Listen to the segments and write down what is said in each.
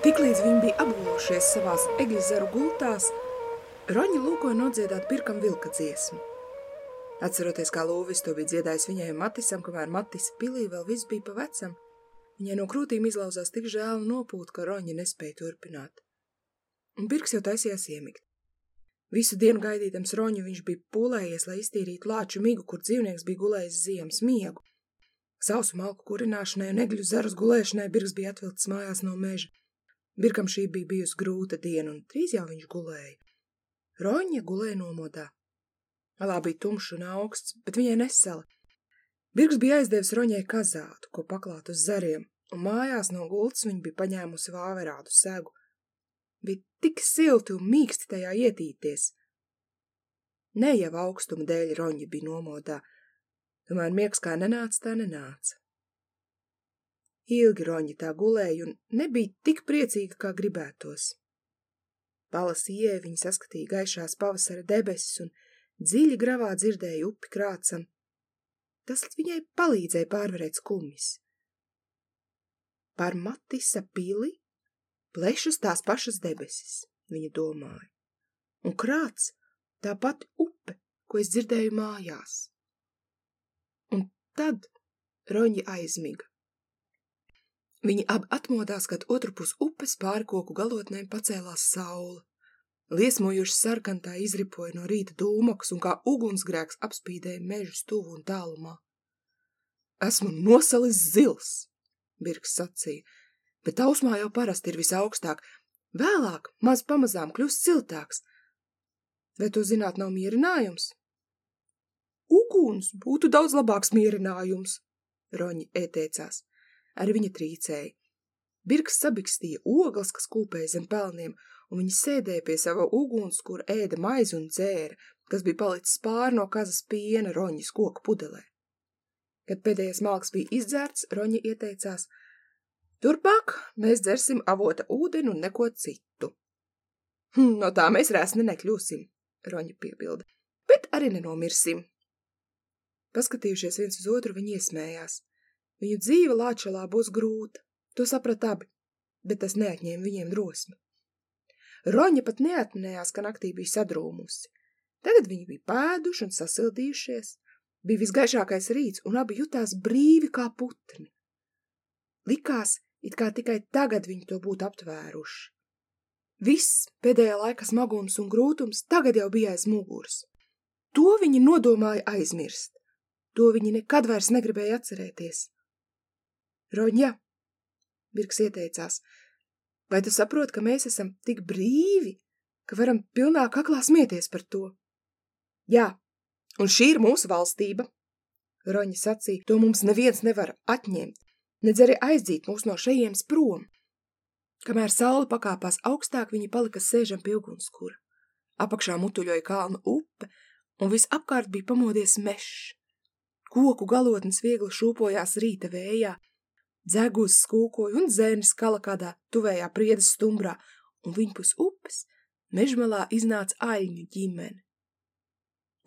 Tiklīdz viņi bija apgulušies savās egļzaru gultās, Roņa lūkoja nodziedāt pirkam vilka dziesmu. Atceroties, kā Lūvis to bija dziedājis viņai un Matisam, kamēr Matis pilī vēl viss bija pa vecam, viņai no krūtīm izlauzās tik žēl un nopūt, ka Roņa nespēja turpināt. Un pirks jau taisījās iemigt. Visu dienu gaidītams Roņu viņš bija pūlējies, lai iztīrītu lāču migu, kur dzīvnieks bija gulējis ziemas miegu. Sausu malku kurināšanai un egļu zarus gulēšanai Birks bija atvilkts mājās no meža. Birkam šī bija bijusi grūta diena, un trīs jau viņš gulēja. Roņa gulēja nomodā. Alā bija tumšs un augsts, bet viņai nesala. Birks bija aizdevis Roņai kazātu, ko paklāt uz zariem, un mājās no gultas viņa bija paņēmusi vāverādu segu. Bija tik silti un mīksti tajā ietīties. Ne jau augstuma dēļ Roņa bija nomodā, tomēr miegs kā nenāca, tā nenāca. Ilgi roņi tā gulēja un nebija tik priecīga, kā gribētos. Palasīja, viņa saskatīja gaišās pavasara debesis un dziļi gravā dzirdēja upi krācam. Tas viņai palīdzēja pārvarēt skumjas. Par Matisa pili plešas tās pašas debesis, viņa domāja, un krāts tā pati upe, ko es dzirdēju mājās. Un tad roņi aizmiga. Viņi abi atmodās, kad otru pus upes pāri koku galotnēm pacēlās saule. Liesmojuši sarkantā izripoja no rīta dūmoks un kā ugunsgrēks apspīdēja mežu stuvu un tālumā. Esmu nosalis zils, Birks sacīja, bet tausmā jau parasti ir visaugstāk. Vēlāk, maz pamazām, kļūst siltāks. Vai tu zināt, nav mierinājums? Uguns būtu daudz labāks mierinājums, Roņi ēteicās ar viņa trīcēja. Birks sabikstīja ogles, kas kūpēja zem pelniem, un viņi sēdēja pie sava uguns, kur ēda maizi un dzēra, kas bija palicis pāri no kazas piena roņas koku pudelē. Kad pēdējais malks bija izdzērts, roņa ieteicās, turpāk mēs dzersim avota ūdeni un neko citu. Hm, no tā mēs rēsni nekļūsim, roņa piebilda, bet arī nenomirsim. Paskatījušies viens uz otru, viņi iesmējās. Viņu dzīve Lāčalā būs grūta, to saprat abi, bet tas neatņēma viņiem drosmi. Roņa pat neatminējās, ka naktī bija sadrūmusi. Tagad viņi bija pēduši un sasildījušies. Bija visgaišākais rīts, un abi jutās brīvi kā putni. Likās, it kā tikai tagad viņi to būtu aptvēruši. Viss pēdējā laika smagums un grūtums tagad jau bija aiz muguras. To viņi nodomāja aizmirst. To viņi nekad vairs negribēja atcerēties. Roņa, Birks ieteicās, vai tu saproti, ka mēs esam tik brīvi, ka varam pilnā kaklā smieties par to? Jā, un šī ir mūsu valstība. Roņa sacīja, to mums neviens nevar atņemt, nedz arī aizdzīt mūs no šejiems prom. Kamēr saule pakāpās augstāk, viņi palika sēžam pie ugunskura. Apakšā mutuļoja kalnu upe, un visapkārt bija pamodies mešs. Koku galotnes viegli šūpojās rīta vējā, Dzegus skūkoja un dzērnis kala kādā tuvējā priedes stumbrā, un viņpus upes mežmalā iznāca aļņu ģimene.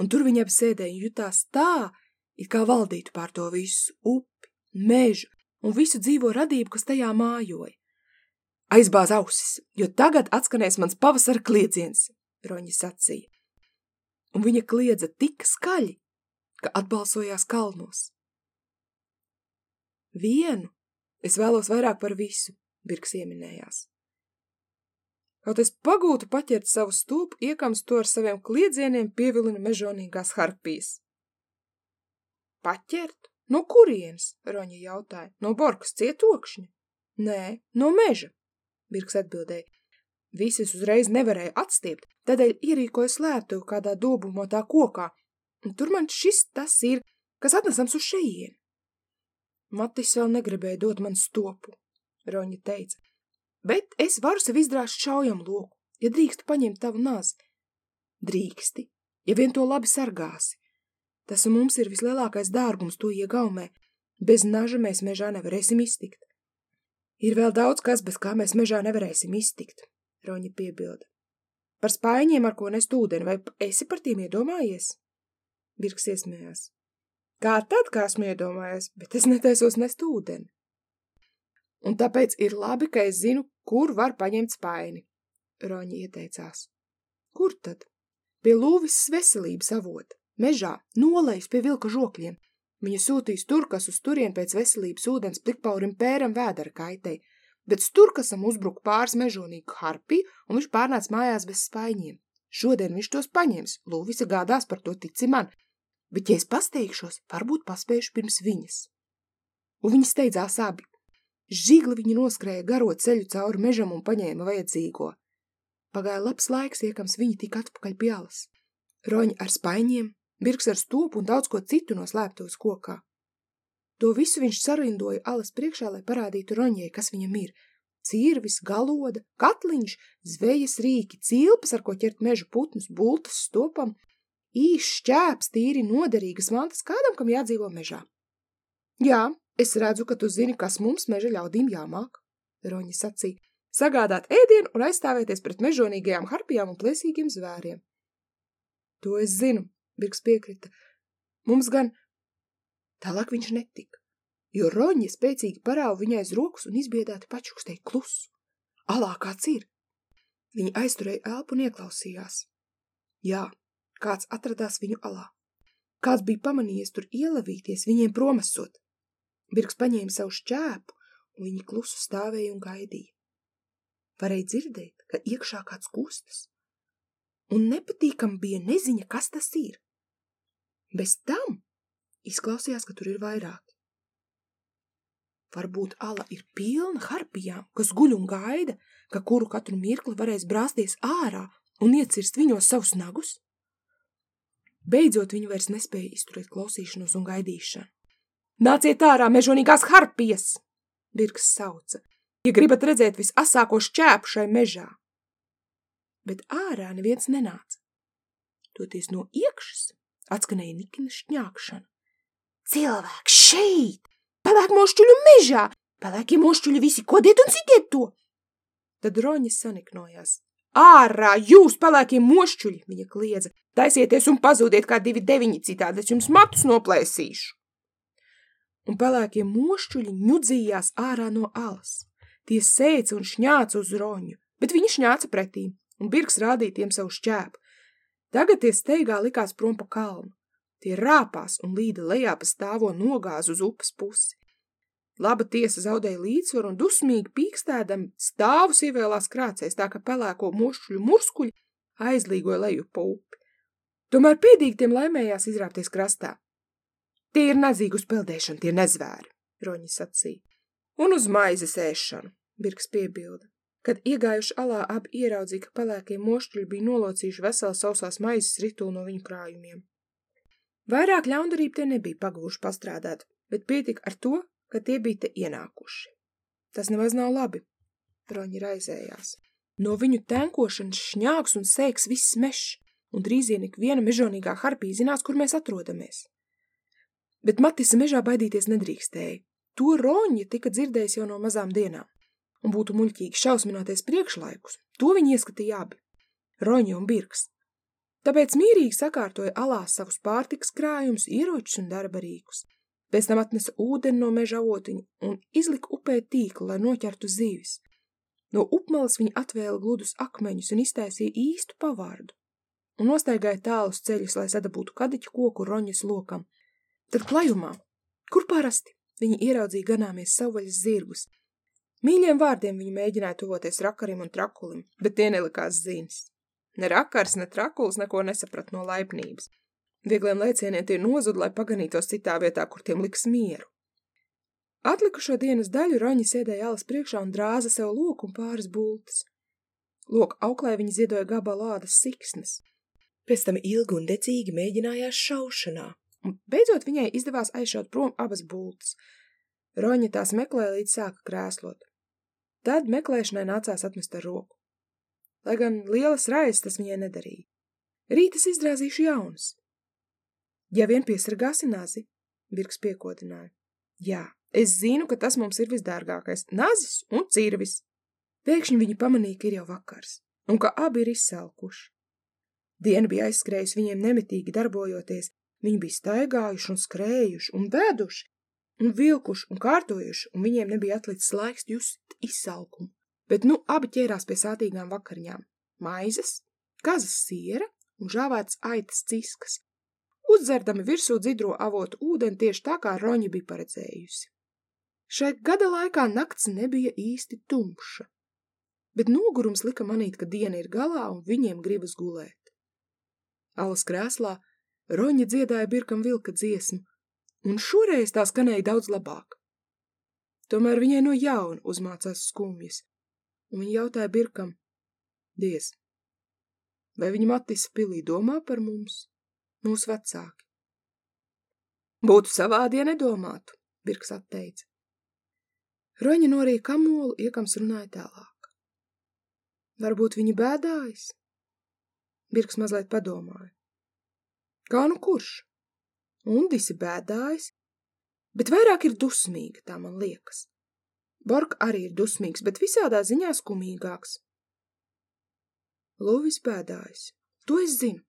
Un tur viņa apsēdēja jutās tā, it kā valdītu pār to visu upi, mežu un visu dzīvo radību, kas tajā mājoja. Aizbāz ausis, jo tagad atskanēs mans pavasara kliedziens, Roņa sacīja. Un viņa kliedza tik skaļi, ka atbalsojās kalnos. Vienu Es vēlos vairāk par visu, Birks ieminējās. Kaut es pagūtu paķert savu stūpu, iekams to ar saviem kliedzieniem pievilina mežonīgās harpijas. Paķert? No kurienes? Roņa jautāja. No Borkas cietokšņa? Nē, no meža, Birks atbildēja. Visus uzreiz nevarēja atstiept, tādēļ ierīkoja slēptuvi kādā dobumotā kokā, un tur man šis tas ir, kas atnesams uz šejienu. Matis vēl negribēja dot man stopu, Roņa teica, bet es varu sev izdrāst šaujam loku, ja drīkstu paņemt tavu nazi. Drīksti, ja vien to labi sargāsi. Tas mums ir vislielākais dārgums to iegaumē, bez naža mēs mežā nevarēsim iztikt. Ir vēl daudz kas, bez kā mēs mežā nevarēsim iztikt, Roņa piebilda. Par spaiņiem, ar ko nest ūdeni, vai esi par tiem iedomājies? Birks iesmējās. Kā tad, kā esmu iedomājies, bet es netaisos nest ūdeni. Un tāpēc ir labi, ka es zinu, kur var paņemt spaini, Roņa ieteicās. Kur tad? Pie Lūvis veselības avota, mežā, nolejs pie vilka žokļiem. Viņa sūtīs turkas uz turien pēc veselības ūdens plikpaurim pēram vēdara kaitei, bet sturkasam uzbruka pāris mežonīgu harpiju, un viņš pārnāc mājās bez spaiņiem. Šodien viņš tos paņems, Lūvisa gādās par to tici man, bet, ja es pasteigšos, varbūt paspējuši pirms viņas. Un viņi steidzās abi. Žigli viņi noskrēja garo ceļu cauri mežam un paņēma vajadzīgo. Pagāja labs laiks, iekams viņi tika atpakaļ pie alas. Roņi ar spaiņiem, birks ar stopu un daudz ko citu no slēptos kokā. To visu viņš sarindoja alas priekšā, lai parādītu Roņai, kas viņam ir. Cirvis, galoda, katliņš, zvejas rīki, cilpas, ar ko ķert meža putnus, bultas stopam, īs šķēps, tīri noderīgas mantas kādam, kam jādzīvo mežā. Jā, es redzu, ka tu zini, kas mums meža ļaudīm jāmāk, Roņa sacīja, sagādāt ēdienu un aizstāvēties pret mežonīgajām harpijām un plēsīgiem zvēriem. To es zinu, Birks piekrita. Mums gan Tālāk viņš netika, jo roņi spēcīgi parāva viņai aiz rokas un izbiedāti pačukstēja klusu. Alā kāds ir? Viņa aizturēja elpu un ieklausījās. Jā, kāds atradās viņu alā. Kāds bija pamanījies tur ielavīties, viņiem promasot. Birks paņēma savu šķēpu, un viņi klusu stāvēja un gaidīja. Varēja dzirdēt, ka iekšā kāds kustas. Un nepatīkam bija neziņa, kas tas ir. Bez tam Izklausījās, ka tur ir vairāki. Varbūt ala ir pilna harpijām, kas guļ un gaida, ka kuru katru mirkli varēs brāsties ārā un iecirst viņos savus nagus? Beidzot viņi vairs nespēja izturēt klausīšanos un gaidīšanu. Nāciet ārā, mežonīgās harpijas! Birks sauca. Ja gribat redzēt visasāko šķēpu šai mežā. Bet ārā neviens nenāca. Toties no iekšas atskanēja Nikina šņākšana. Cilvēks šeit! Pelēk mošķuļu mežā! Pelēkie mošķuļi visi kodiet un citiet to! Tad roņas saniknojās. Ārā, jūs pelēkie mošķuļi, viņa kliedza. Taisieties un pazūdiet kā divi deviņi citādi, es jums matus noplēsīšu. Un pelēkie mošķuļi ņudzījās ārā no alas. Tie sēca un šņāca uz roņu, bet viņi šņāca pretī, un Birks rādīja tiem savu šķēpu. Tagad tie steigā likās prom pa kalnu. Tie rāpās un līda lejā pa stāvo nogāz uz upes pusi. Laba tiesa zaudēja līdzsvaru un dusmīgi pīkstēdam stāvus ievēlās krācēs, tā ka pelēko mušķuļu murskuļi aizlīgoja leju pa upi. Tomēr pēdīgi tiem laimējās izrāpties krastā. Tie ir nazīgu uz peldēšanu, tie nezvēri, Roņi sacīja. Un uz maizes ēšanu, Birks piebilda. Kad iegājuši alā abi ieraudzīja, ka pelēkie mošķuļi bija nolocījuši veselu sausās maizes ritulu no viņu krājumiem. Vairāk ļaundarību tie nebija pagūši pastrādāt, bet pietika ar to, ka tie bija te ienākuši. Tas nemaz nav labi, Roņi raizējās. No viņu tenkošanas šņāks un sēks viss mešs, un drīzien ik viena mežonīgā harpija zinās, kur mēs atrodamies. Bet Matisa mežā baidīties nedrīkstēja. To Roņi tika dzirdējis jau no mazām dienām, un būtu muļķīgi šausminoties priekšlaikus. To viņi ieskatīja abi. Roņi un Birks. Tāpēc mierīgi sakārtoja alā savus pārtikas krājumus, ieročus un darba rīkus. Pēc tam atnesa ūdeni no meža avotiņa un izlika upē tīklu, lai noķertu zīvis. No upmalas viņa atvēla gludus akmeņus un iztaisīja īstu pavārdu. Un nostaigāja tālus ceļus, lai sadabūtu kadiķu koku roņas lokam. Tad klajumā, kur parasti, viņi ieraudzīja ganāmies savvaļas zirgus. Mīļiem vārdiem viņi mēģināja tuvoties rakarim un trakulim, bet tie nelikās zīmes. Ne rakars, ne trakuls neko nesaprat no laipnības. Viegliem lēcieniem tie nozud, lai paganītos citā vietā, kur tiem liks mieru. Atlikušo dienas daļu Roņa sēdēja alas priekšā un drāza sev loku un pāris bultas. Loka auklē viņa ziedoja gabalu ādas siksnes. Pēc tam ilgi un decīgi mēģinājās šaušanā, un beidzot viņai izdevās aizšaut prom abas bultas. Roņa tās meklēja līdz sāka krēslot. Tad meklēšanai nācās atmest ar roku lai gan lielas raizes tas viņai nedarīja. Rītas izdrāzīšu jaunas. Ja vien piesargāsi nazi, Birks piekodināja. Jā, Es zinu, ka tas mums ir visdārgākais - nazis un cirvis. Pēkšņi viņi pamanīja, ka ir jau vakars, un ka abi ir izsalkuši. Diena bija aizskrējusi viņiem nemitīgi darbojoties, viņi bija staigājuši un skrējuši un veduši, un vilkuši un kārtojuši, un viņiem nebija atlicis laiks just izsalkumu. Bet nu abi ķērās pie sātīgām vakariņām - maizes, kazas siera un žāvētas aitas ciskas, uzdzerdami virsū dzidro avotu ūdeni tieši tā, kā Roņa bija paredzējusi. Šai gada laikā nakts nebija īsti tumša, bet nogurums lika manīt, ka diena ir galā un viņiem gribas gulēt. Alas krēslā Roņa dziedāja Birkam vilka dziesmu, un šoreiz tā skanēja daudz labāk. Tomēr viņai no jauna uzmācās skumjas, un viņa jautāja Birkam, Diez, vai viņa Matisa pilī domā par mums, mūsu vecāki? Būtu savādi, ja nedomātu, Birks atteica. Roņa norīja kamolu, iekams runāja tālāk. Varbūt viņa bēdājas? Birks mazliet padomāja. Kā nu kurš? Undisi bēdājas, bet vairāk ir dusmīga, tā man liekas. Bork arī ir dusmīgs, bet visādā ziņā skumīgāks. Lūvis bēdājas. To es zinu,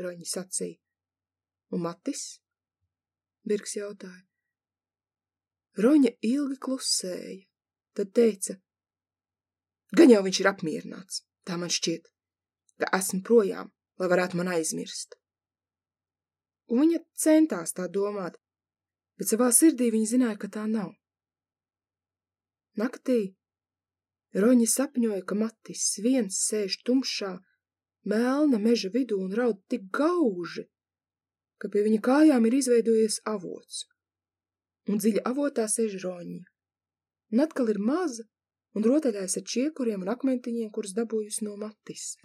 Roņi sacīja. Un Matis? Birks jautāja. Roņa ilgi klusēja, tad teica, gan jau viņš ir apmierināts, tā man šķiet, ka esmu projām, lai varētu man aizmirst. Un viņa centās tā domāt, bet savā sirdī viņa zināja, ka tā nav. Naktī Roņa sapņoja, ka Matis viens sēž tumšā, melna meža vidū un raud tik gauži, ka pie viņa kājām ir izveidojies avots un dziļa avotā sēž roņa. Un atkal ir maza un rotaļājas ar čiekuriem un akmentiņiem, kurus dabūjusi no Matisa.